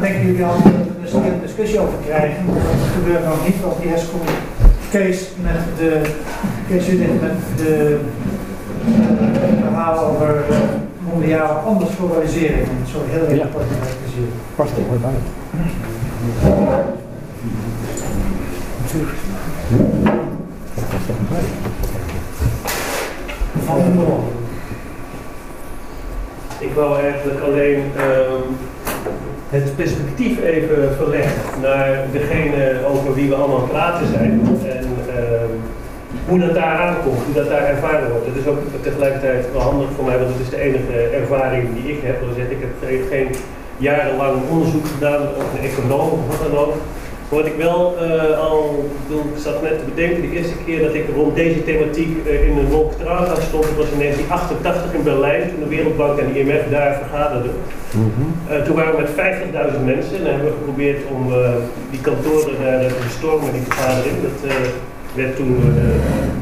dan denken jullie al dat we er een discussie over krijgen. Dat gebeurt nog niet, want eerst komt Kees met de, Kees Judith met de uh, verhaal over uh, mondiale andersglobalisering. Zo heel even ja. kort zien. Pas op, hoor bij. Ik wou eigenlijk alleen uh, het perspectief even verleggen naar degene over wie we allemaal praten zijn. En uh, hoe dat daar aankomt, hoe dat daar ervaren wordt. Dat is ook tegelijkertijd wel handig voor mij, want het is de enige ervaring die ik heb. Ik heb geen jarenlang onderzoek gedaan over een econoom of wat dan ook. Wat ik wel uh, al, ik zat net te bedenken, de eerste keer dat ik rond deze thematiek uh, in een Wolkentrava stond, dat was in 1988 in Berlijn, toen de Wereldbank en de IMF daar vergaderden. Mm -hmm. uh, toen waren we met 50.000 mensen en hebben we geprobeerd om die kantoren daar te bestormen, die vergadering. Dat werd toen door de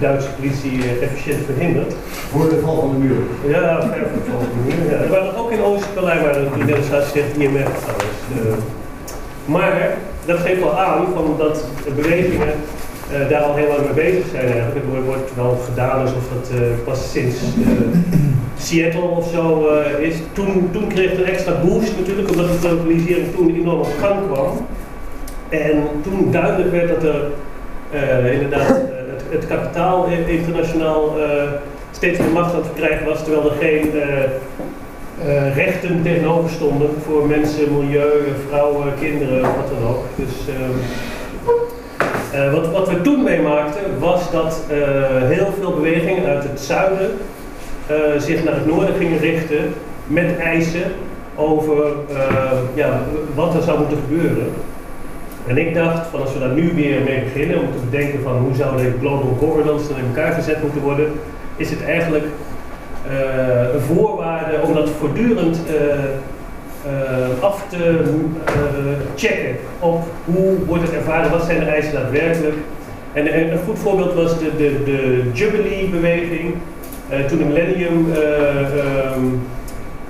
Duitse politie efficiënt verhinderd. Voor de val van de muur? Ja, ver voor de val van de muur. Ja. Er waren ook in Oost-Berlijn, waar de demonstratie zegt IMF trouwens. Maar dat geeft wel aan van dat de bewegingen uh, daar al heel lang mee bezig zijn eigenlijk. Het wordt wel gedaan alsof dat uh, pas sinds uh, Seattle of zo is. Toen, toen kreeg het een extra boost natuurlijk, omdat de globalisering toen enorm op gang kwam. En toen duidelijk werd dat er inderdaad het, het, kapitaal internationaal steeds meer macht aan het verkrijgen was, terwijl er geen uh, rechten tegenover stonden voor mensen, milieu, vrouwen, kinderen, wat dan ook. Dus uh, wat, wat we toen meemaakten was dat uh, heel veel bewegingen uit het zuiden zich naar het noorden gingen richten met eisen over ja, wat er zou moeten gebeuren. En ik dacht van als we daar nu weer mee beginnen om te bedenken van hoe zou de global governance dan in elkaar gezet moeten worden, is het eigenlijk een voorwaarde om dat voortdurend uh, uh, af te checken op hoe wordt het ervaren, wat zijn de eisen daadwerkelijk. En, en een goed voorbeeld was de, de, de Jubilee-beweging, toen de Millennium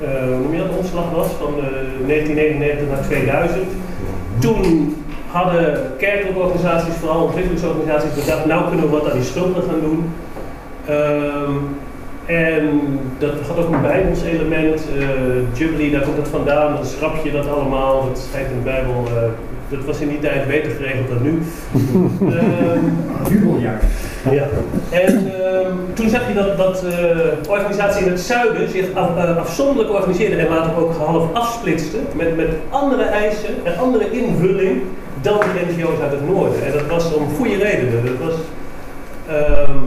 um, meer dat omslag was, van 1999 naar 2000. Toen hadden kerkelijke organisaties, vooral ontwikkelingsorganisaties, bedacht, nou kunnen we wat aan die schulden gaan doen. Um, en dat had ook een Bijbels element. Uh, Jubilee, daar komt het vandaan. Dan schrap je dat allemaal. Dat schijnt in de Bijbel. Uh, dat was in die tijd beter geregeld dan nu. uh, Jubeljaar. Ja. En uh, toen zag je dat, dat uh, organisaties in het zuiden zich af, afzonderlijk organiseerden en later ook half afsplitsten met, met andere eisen en andere invulling dan de NGO's uit het noorden. En dat was om goede redenen. Dat was. Ehm,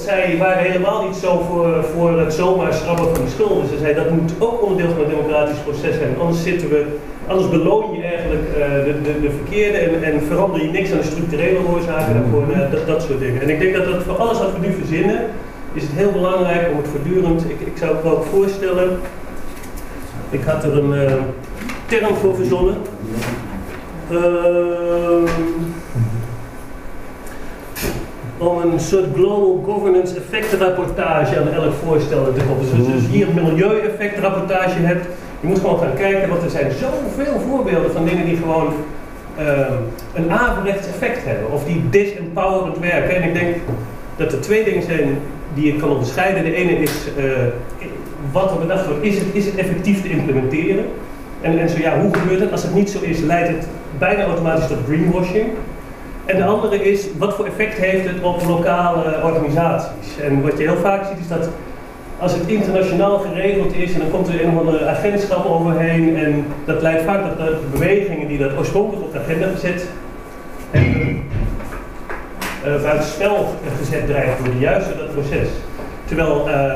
zij waren helemaal niet zo voor, voor het zomaar schrappen van de schulden. Ze zeiden dat moet ook onderdeel van het democratisch proces zijn. Anders, zitten we, anders beloon je eigenlijk uh, de, de, de, verkeerde en, en verander je niks aan de structurele oorzaken daarvoor, uh, dat, dat soort dingen. En ik denk dat dat voor alles wat we nu verzinnen, is het heel belangrijk om het voortdurend, ik, ik zou het wel voorstellen, ik had er een uh, term voor verzonnen. Ehm, om een soort global governance effectenrapportage aan elk voorstel te koppelen. Dus als je hier een milieueffectrapportage hebt, je moet gewoon gaan kijken, want er zijn zoveel voorbeelden van dingen die gewoon uh, een averechts effect hebben. Of die disempowerend werken. En ik denk dat er twee dingen zijn die je kan onderscheiden. De ene is uh, wat er bedacht wordt, is het, is het effectief te implementeren? En, en zo ja, hoe gebeurt het? Als het niet zo is, leidt het bijna automatisch tot greenwashing. En de andere is, wat voor effect heeft het op lokale organisaties? En wat je heel vaak ziet is dat als het internationaal geregeld is en dan komt er een of andere agentschap overheen en dat leidt vaak tot de bewegingen die dat oorspronkelijk op de agenda gezet hebben, uh, buiten spel gezet dreigen worden, juist door dat proces. Terwijl uh,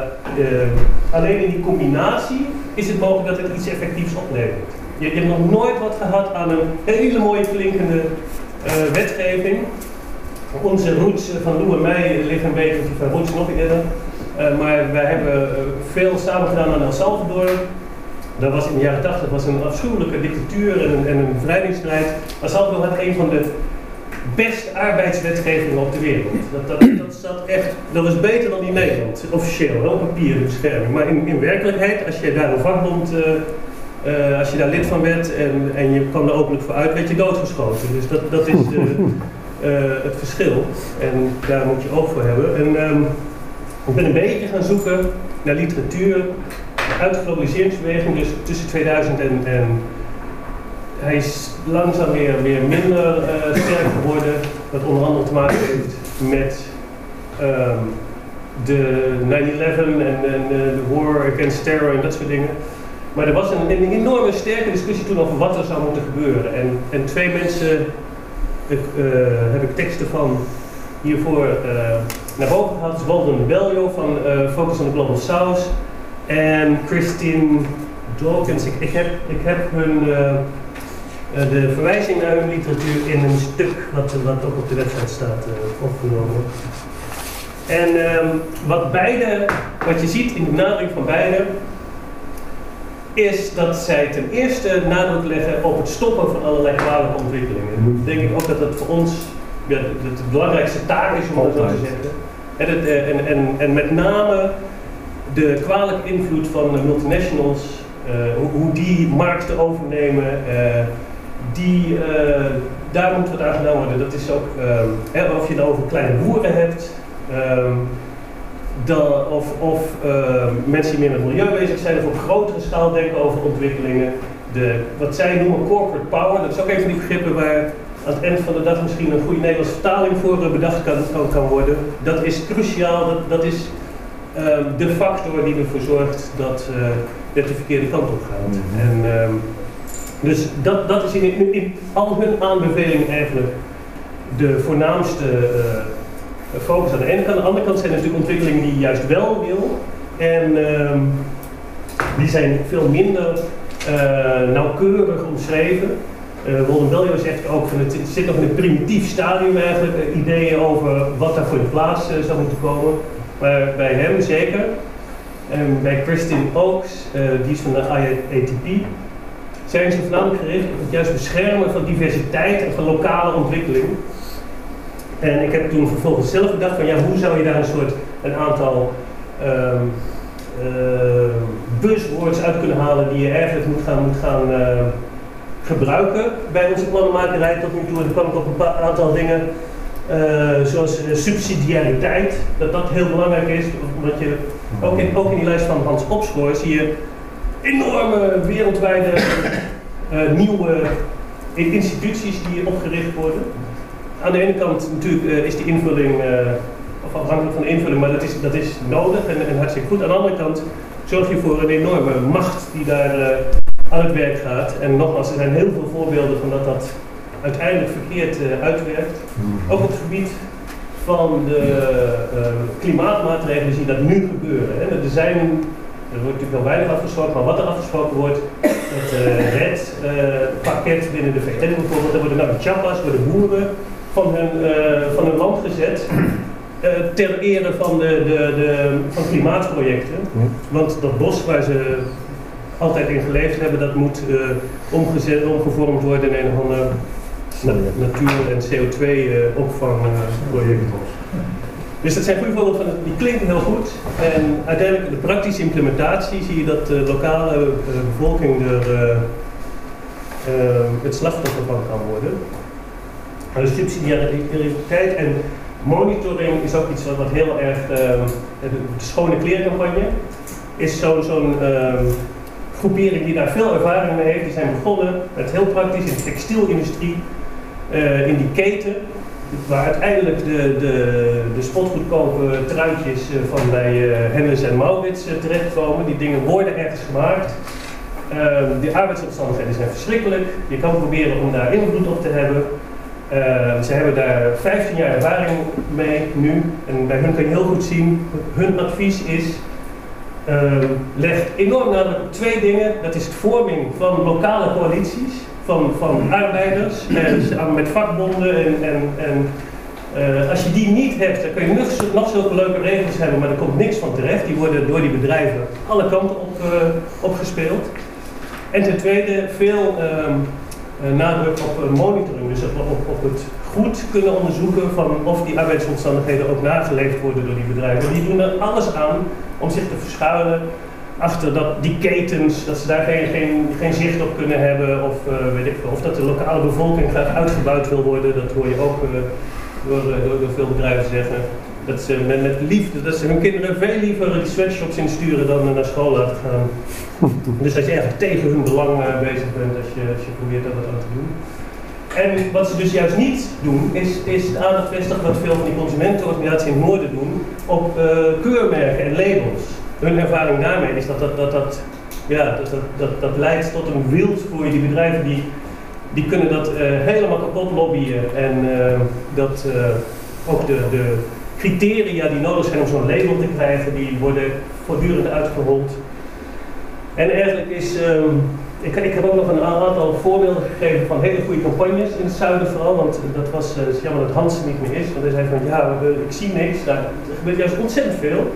alleen in die combinatie is het mogelijk dat het iets effectiefs oplevert. Je, je hebt nog nooit wat gehad aan een hele mooie klinkende wetgeving. Onze roots van Lou en mij liggen een beetje van roots nog eerder. Uh, maar wij hebben uh, veel samen gedaan aan El Salvador. Dat was in de jaren 80 was een afschuwelijke dictatuur en een, en een. El Salvador had een van de beste arbeidswetgevingen op de wereld. Dat, dat, dat, echt, dat was beter dan in Nederland, officieel, wel op papier, de bescherming. Maar in, in werkelijkheid, als je daar een vakbond eh, als je daar lid van werd en, en je kwam er openlijk voor uit, werd je doodgeschoten. Dus dat, dat is eh, eh, het verschil. En daar moet je oog voor hebben. En ehm, ik ben een beetje gaan zoeken naar literatuur uit de globaliseringsbeweging, dus tussen 2000 en, en hij is langzaam weer, weer minder eh, sterk geworden. Wat onder andere te maken heeft met ehm, de 9-11 en, de war against terror en dat soort dingen. Maar er was een, een enorme sterke discussie toen over wat er zou moeten gebeuren. En, en twee mensen ik, eh, heb ik teksten van hiervoor eh, naar boven gehaald. Is Walden Bellio van eh, Focus on the Global South en Christine Dawkins. Ik, heb, ik heb hun, eh, eh, de verwijzing naar hun literatuur in een stuk wat, wat ook op de website staat eh, opgenomen. En ehm, wat beide, wat je ziet in de benadering van beide, is dat zij ten eerste nadruk leggen op het stoppen van allerlei kwalijke ontwikkelingen. En denk ik ook dat dat voor ons ja, de, belangrijkste taak is om dat zo te zeggen. En, het, eh, en, en, en met name de kwalijke invloed van de multinationals, eh, hoe, hoe die markten overnemen, eh, die, eh, daar moet wat aan gedaan worden. Dat is ook, ehm, hè, of je het over kleine boeren hebt, dan, of, of ehm, mensen die meer met milieu bezig zijn, of op grotere schaal denken over ontwikkelingen. De, wat zij noemen corporate power, dat is ook een van die begrippen waar aan het eind van de dag misschien een goede Nederlandse vertaling voor eh, bedacht kan, kan, worden. Dat is cruciaal, dat, dat is ehm, de factor die ervoor zorgt dat uh, het de verkeerde kant op gaat. Mhm. En, ehm, dus dat, dat is in, in, in al hun aanbevelingen eigenlijk de voornaamste eh, focus aan de ene kant. Aan de andere kant zijn er natuurlijk ontwikkelingen die je juist wel wil. En ehm, die zijn veel minder eh, nauwkeurig omschreven. Uh, Walden Bellio zegt ook van het, zit nog in een primitief stadium eigenlijk, eh, ideeën over wat daar voor de plaats eh, zou moeten komen. Maar bij hem zeker. En bij Christine Oaks, eh, die is van de IATP, zijn ze voornamelijk gericht op het juist beschermen van diversiteit en van lokale ontwikkeling. En ik heb toen vervolgens zelf gedacht van ja, hoe zou je daar een soort, een aantal ehm eh, buzzwords uit kunnen halen die je eigenlijk moet gaan, moet gaan eh, gebruiken bij onze plannenmakerij tot nu toe. En kwam ik op een aantal dingen, eh, zoals eh, subsidiariteit, dat dat heel belangrijk is. Omdat je, ook in, ook in die lijst van Hans Opschoor zie je enorme wereldwijde eh, nieuwe instituties die opgericht worden. Aan de ene kant natuurlijk eh, is die invulling, eh, of afhankelijk van de invulling, maar dat is, dat is nodig en, en hartstikke goed. Aan de andere kant zorg je voor een enorme macht die daar eh, aan het werk gaat. En nogmaals, er zijn heel veel voorbeelden van dat dat uiteindelijk verkeerd uitwerkt. Ook op het gebied van de klimaatmaatregelen zie je dat nu gebeuren. Hè. Er zijn, er wordt natuurlijk wel weinig afgesproken, maar wat er afgesproken wordt, het uh, RED-pakket binnen de VN bijvoorbeeld, daar worden nou de chappas, worden boeren van hun, eh, van hun land gezet. eh, ter ere van, de, de, de, van klimaatprojecten. Want dat bos waar ze altijd in geleefd hebben, dat moet eh, omgezet, omgevormd worden in een of ander na- natuur- en CO2-opvangproject. dus dat zijn goede voorbeelden van, die klinken heel goed. En uiteindelijk de praktische implementatie zie je dat de lokale bevolking er het slachtoffer van kan worden. Maar de subsidiariteit en monitoring is ook iets wat, heel erg, de, de schone kleercampagne is zo- zo'n ehm, groepering die daar veel ervaring mee heeft. Die zijn begonnen met heel praktisch in de textielindustrie, eh, in die keten, waar uiteindelijk de, de, de spotgoedkope truitjes eh, van bij eh Hennes en Maurits terechtkomen. Die dingen worden ergens gemaakt. Ehm, de arbeidsomstandigheden zijn verschrikkelijk. Je kan proberen om daar invloed op te hebben. Ehm, ze hebben daar 15 jaar ervaring mee nu. En bij hun kan je heel goed zien, hun advies is Ehm, legt enorm nadruk op twee dingen. Dat is het vorming van lokale coalities van, van arbeiders en met vakbonden. En, en, en eh, als je die niet hebt, dan kun je nog, nog zulke leuke regels hebben, maar er komt niks van terecht. Die worden door die bedrijven alle kanten op, eh, opgespeeld. En ten tweede veel ehm, eh, nadruk op eh, monitoring, dus op, op, het goed kunnen onderzoeken van of die arbeidsomstandigheden ook nageleefd worden door die bedrijven. Die doen er alles aan om zich te verschuilen achter dat die ketens, dat ze daar geen, geen, zicht op kunnen hebben, of uh, weet ik of dat de lokale bevolking graag uitgebuit wil worden, dat hoor je ook door, door, door, veel bedrijven zeggen. Dat ze met, met, liefde, dat ze hun kinderen veel liever die sweatshops insturen dan naar school laten gaan. dus dat je eigenlijk tegen hun belang bezig bent als je, als je probeert dat wat aan te doen. En wat ze dus juist niet doen, is, is aandacht vestigen wat veel van die consumentenorganisaties in het noorden doen, op uh, keurmerken en labels. Hun ervaring daarmee is dat dat, dat, dat, ja, dat, dat, dat, dat leidt tot een wildgroei. Die bedrijven die, die kunnen dat uh, helemaal kapot lobbyen. En uh, dat ook de, de criteria die nodig zijn om zo'n label te krijgen, die worden voortdurend uitgehold. En eigenlijk is ik, ik, heb ook nog een aantal voorbeelden gegeven van hele goede campagnes in het zuiden vooral, want dat was uh, jammer dat Hans er niet meer is, want hij zei van ja, ik zie niks, nou, er gebeurt juist ontzettend veel.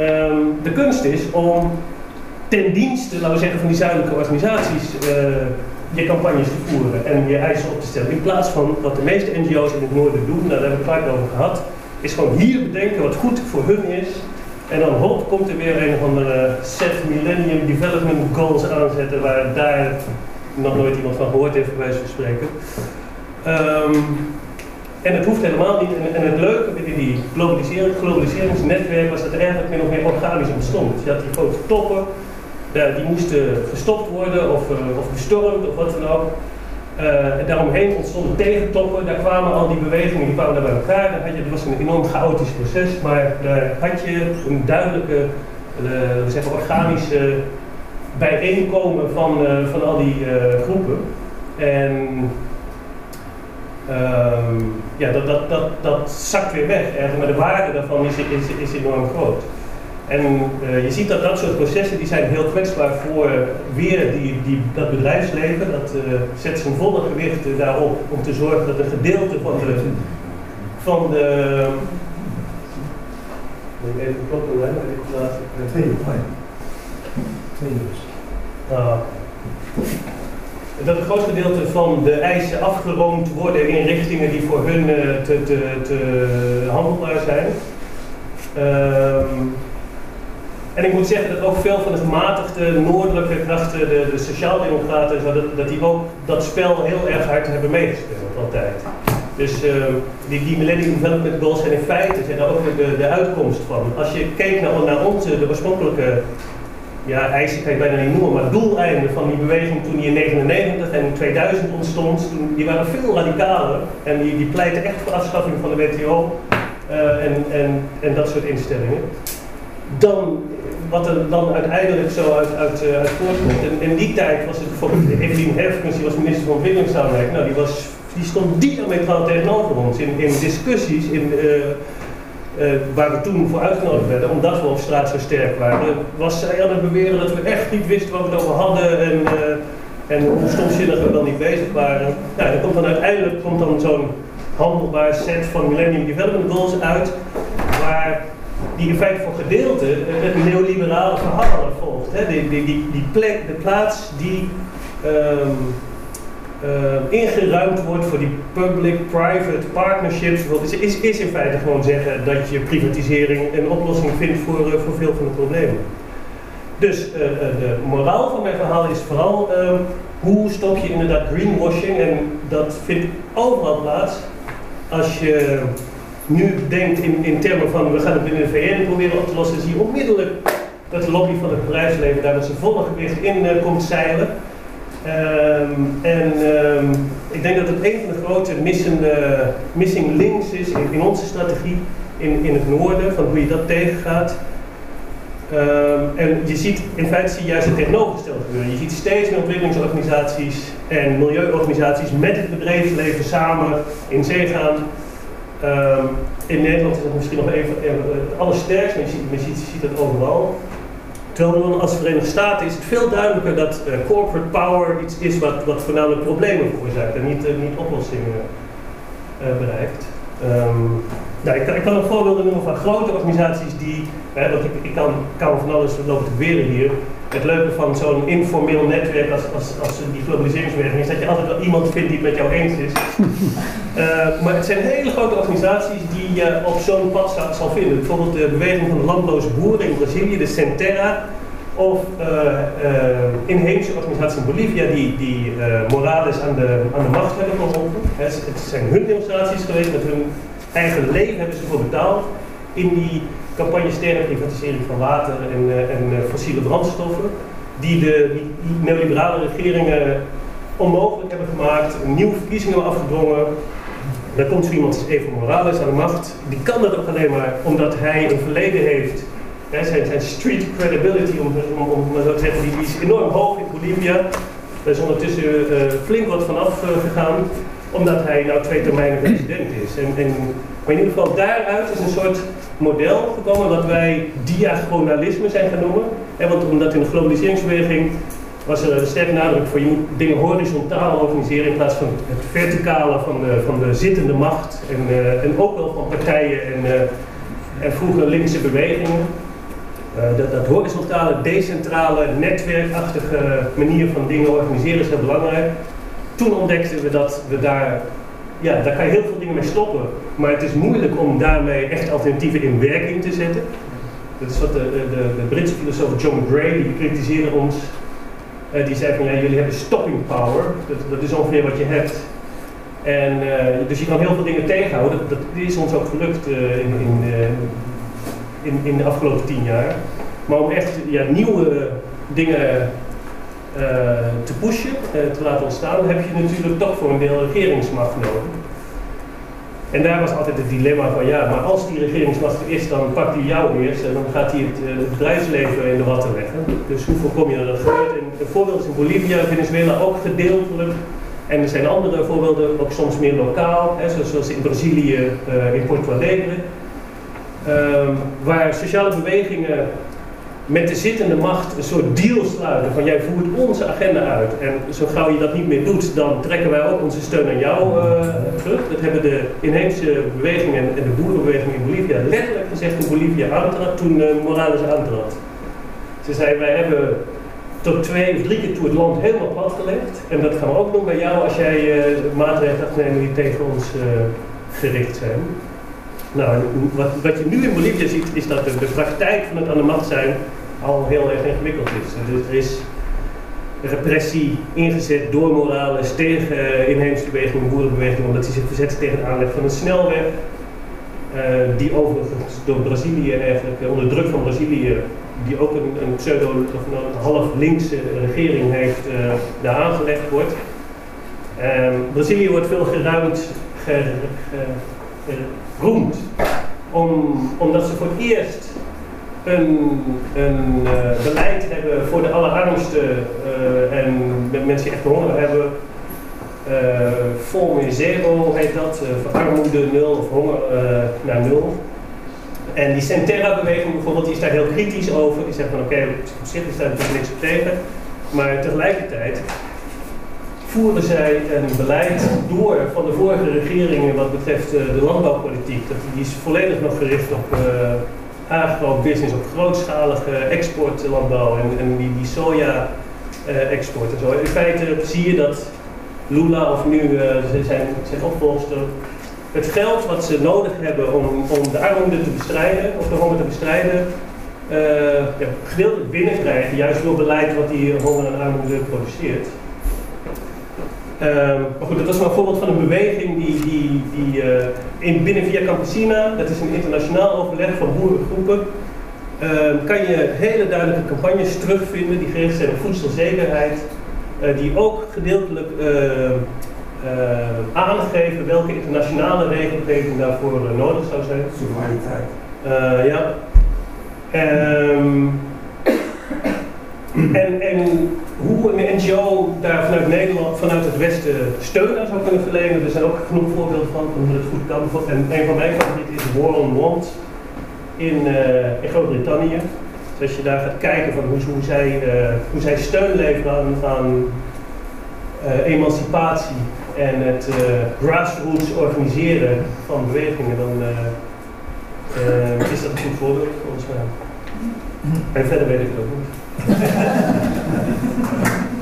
Um, de kunst is om ten dienste, laten we zeggen, van die zuidelijke organisaties uh, je campagnes te voeren en je eisen op te stellen. In plaats van wat de meeste NGO's in het noorden doen, daar hebben we het vaak over gehad, is gewoon hier bedenken wat goed voor hun is en dan hop komt er weer een of andere set Millennium Development Goals aanzetten waar daar nog nooit iemand van gehoord heeft, bij wijze van spreken. Um, en het hoeft helemaal niet. En, het leuke binnen die globalisering, globaliseringsnetwerk was dat er eigenlijk min of meer organisch ontstond. Je had die grote toppen, die moesten gestopt worden of, uh, of gestormd of wat dan ook. Uh, daaromheen ontstonden tegentoppen, daar kwamen al die bewegingen, die kwamen bij elkaar. Had je, dat was een enorm chaotisch proces, maar daar had je een duidelijke, uh, we organische bijeenkomen van, uh, van al die groepen. En ehm, ja, dat, dat, dat, dat zakt weer weg, maar de waarde daarvan is, is, is enorm groot. En uh, je ziet dat dat soort processen die zijn heel kwetsbaar voor weer die, die, dat bedrijfsleven. Dat uh, zet zijn volle gewicht daarop om te zorgen dat een gedeelte van de. Van de ik even hè? Ik laat, Twee, Twee dus. Uh, dat een groot gedeelte van de eisen afgeroomd worden in richtingen die voor hun uh, te, te, te handelbaar zijn. Um, en ik moet zeggen dat ook veel van de gematigde noordelijke krachten, de, de sociaaldemocraten, dat, dat die ook dat spel heel erg hard hebben meegespeeld, altijd. Dus uh, die, die Millennium Development Goals zijn in feite zijn daar ook de, de uitkomst van. Als je keek naar, naar onze, de oorspronkelijke, ja, eisen kan je bijna niet noemen, maar doeleinden van die beweging toen die in 1999 en 2000 ontstond, toen, die waren veel radicaler en die, die pleiten echt voor afschaffing van de WTO uh, en, en, en dat soort instellingen dan wat er dan uiteindelijk zo uit, uit, uh, uit voortkomt. En in die tijd was het bijvoorbeeld Evelien Herfkens, die was minister van Ontwikkelingssamenwerking, nou die, was, die stond diametraal tegenover ons in, in discussies in, uh, uh, waar we toen voor uitgenodigd werden, omdat we op straat zo sterk waren, was zij aan het beweren dat we echt niet wisten waar we het over hadden en, en hoe stomzinnig we dan niet bezig waren. Nou, dan komt dan uiteindelijk komt dan zo'n handelbaar set van Millennium Development Goals uit, waar die in feite voor gedeelte het neoliberale verhaal volgt. Hè? Die, die, die, plek, de plaats die um, uh, ingeruimd wordt voor die public-private partnerships, is, is, is in feite gewoon zeggen dat je privatisering een oplossing vindt voor, uh, voor veel van de problemen. Dus uh, de moraal van mijn verhaal is vooral ehm, hoe stop je inderdaad greenwashing en dat vindt overal plaats als je nu denkt in, in termen van we gaan het binnen de VN proberen op te lossen, zie je onmiddellijk dat de lobby van het bedrijfsleven daar met zijn volle gewicht in uh, komt zeilen. Um, en um, ik denk dat het een van de grote missing, uh, missing links is in, in, onze strategie in, in het noorden, van hoe je dat tegengaat. Um, en je ziet, in feite zie je juist het tegenovergestelde gebeuren. Je ziet steeds meer ontwikkelingsorganisaties en milieuorganisaties met het bedrijfsleven samen in zee gaan Um, in Nederland is het misschien nog even het allersterkst, maar je ziet, je ziet, het overal. Terwijl als Verenigde Staten is het veel duidelijker dat uh, corporate power iets is wat, wat voornamelijk problemen veroorzaakt en niet, uh, niet oplossingen bereikt. Um, nou, ik, ik kan ook voorbeelden noemen van grote organisaties die, want ik, ik kan, kan van alles lopen te beweren hier, het leuke van zo'n informeel netwerk als, als, als die globaliseringsbeweging is dat je altijd wel iemand vindt die het met jou eens is. uh, maar het zijn hele grote organisaties die je op zo'n pad zal, zal, vinden. Bijvoorbeeld de beweging van de landloze boeren in Brazilië, de Centerra. of uh, uh, inheemse organisaties in Bolivia die, die Morales aan de, aan de macht hebben geholpen. Het, het zijn hun demonstraties geweest, met hun eigen leven hebben ze voor betaald in die campagnes tegen privatisering van water en, en fossiele brandstoffen, die de neoliberale regeringen onmogelijk hebben gemaakt, nieuwe verkiezingen hebben afgedwongen. Dan komt zo iemand als Evo Morales aan de macht. Die kan dat ook alleen maar omdat hij een verleden heeft zijn, zijn street credibility, om, om, om zo te zeggen, die, is enorm hoog in Bolivia. Er is ondertussen flink wat vanaf uh, gegaan, omdat hij nou twee termijnen president is. En, en, maar in ieder geval daaruit is een soort model gekomen wat wij diagonalisme zijn gaan noemen. En want omdat in de globaliseringsbeweging was er een sterke nadruk voor dingen horizontaal organiseren in plaats van het verticale van de, van de zittende macht en, uh, en ook wel van partijen en, en vroeger linkse bewegingen. Uh, dat, dat, horizontale, decentrale, netwerkachtige manier van dingen organiseren is heel belangrijk. Toen ontdekten we dat we daar, ja, daar kan je heel veel dingen mee stoppen. Maar het is moeilijk om daarmee echt alternatieven in werking te zetten. Dat is wat de, de, de Britse filosoof John Gray, die kritiseerde ons. Uh, die zei van, ja, jullie hebben stopping power. Dat, dat is ongeveer wat je hebt. En, uh, dus je kan heel veel dingen tegenhouden. Dat, is ons ook gelukt in, in in, in de afgelopen tien jaar. Maar om echt ja, nieuwe dingen te pushen, uh, te laten ontstaan, heb je natuurlijk toch voor een deel regeringsmacht nodig. En daar was altijd het dilemma van ja, maar als die regeringsmacht er is, dan pakt hij jou eerst en dan gaat hij het, uh, het bedrijfsleven in de watten leggen. Dus hoe voorkom je dat dat gebeurt? En een voorbeeld is in Bolivia, Venezuela ook gedeeltelijk. En er zijn andere voorbeelden, ook soms meer lokaal, hè, zoals in Brazilië, in Porto Alegre. Um, waar sociale bewegingen met de zittende macht een soort deal sluiten van jij voert onze agenda uit en zo gauw je dat niet meer doet, dan trekken wij ook onze steun aan jou uh, terug. Dat hebben de inheemse bewegingen en de boerenbeweging in Bolivia letterlijk gezegd toen Bolivia aantrad, toen Morales aantrad. Ze zeiden wij hebben tot twee of drie keer toe het land helemaal platgelegd en dat gaan we ook doen bij jou als jij uh, maatregelen gaat die tegen ons gericht zijn. Nou, wat, wat je nu in Bolivia ziet, is dat de, de praktijk van het aan de macht zijn al heel erg ingewikkeld is. Dus er is repressie ingezet door Morales tegen inheemse bewegingen, boerenbewegingen, omdat hij zich verzet tegen het aanleg van een snelweg. Uh, die overigens door Brazilië eigenlijk, onder druk van Brazilië, die ook een, een pseudo of een half linkse regering heeft, uh, daar aangelegd wordt. Brazilië wordt veel geruimd, ger, ger, roemt. Om, omdat ze voor het eerst een, een uh, beleid hebben voor de allerarmsten uh, en met mensen die echt honger hebben. Uh, Fome Zero heet dat, voor armoede nul of honger naar nul. En die Centerra-beweging bijvoorbeeld, die is daar heel kritisch over. Die zegt van oké, okay, op zich is daar natuurlijk niks op tegen. Maar tegelijkertijd voeren zij een beleid door van de vorige regeringen wat betreft uh, de landbouwpolitiek. Dat, die is volledig nog gericht op uh, agro-business, op grootschalige exportlandbouw en, en die, soja-export en zo. In feite zie je dat Lula of nu zijn, zijn opvolgster het geld wat ze nodig hebben om, om de armoede te bestrijden, of de honger te bestrijden, uh, ja, gedeeltelijk binnenkrijgen, juist door beleid wat die honger en armoede produceert. Uh, maar goed, dat was maar een voorbeeld van een beweging die, die, die uh, in, binnen Via Campesina, dat is een internationaal overleg van boerengroepen, uh, kan je hele duidelijke campagnes terugvinden die gericht zijn op voedselzekerheid, uh, die ook gedeeltelijk aangeven welke internationale regelgeving daarvoor nodig zou zijn. Soevereiniteit. ja. Um, en, en hoe een NGO daar vanuit Nederland, vanuit het Westen steun aan zou kunnen verlenen. Er zijn ook genoeg voorbeelden van, hoe het goed kan. En een van mijn favorieten is War on Want in, uh, in Groot-Brittannië. Dus als je daar gaat kijken van hoe, hoe, zij, uh, hoe zij steun leveren aan, uh, emancipatie en het grassroots organiseren van bewegingen, dan is dat een goed voorbeeld volgens mij. En verder weet ik het ook niet. Thank you.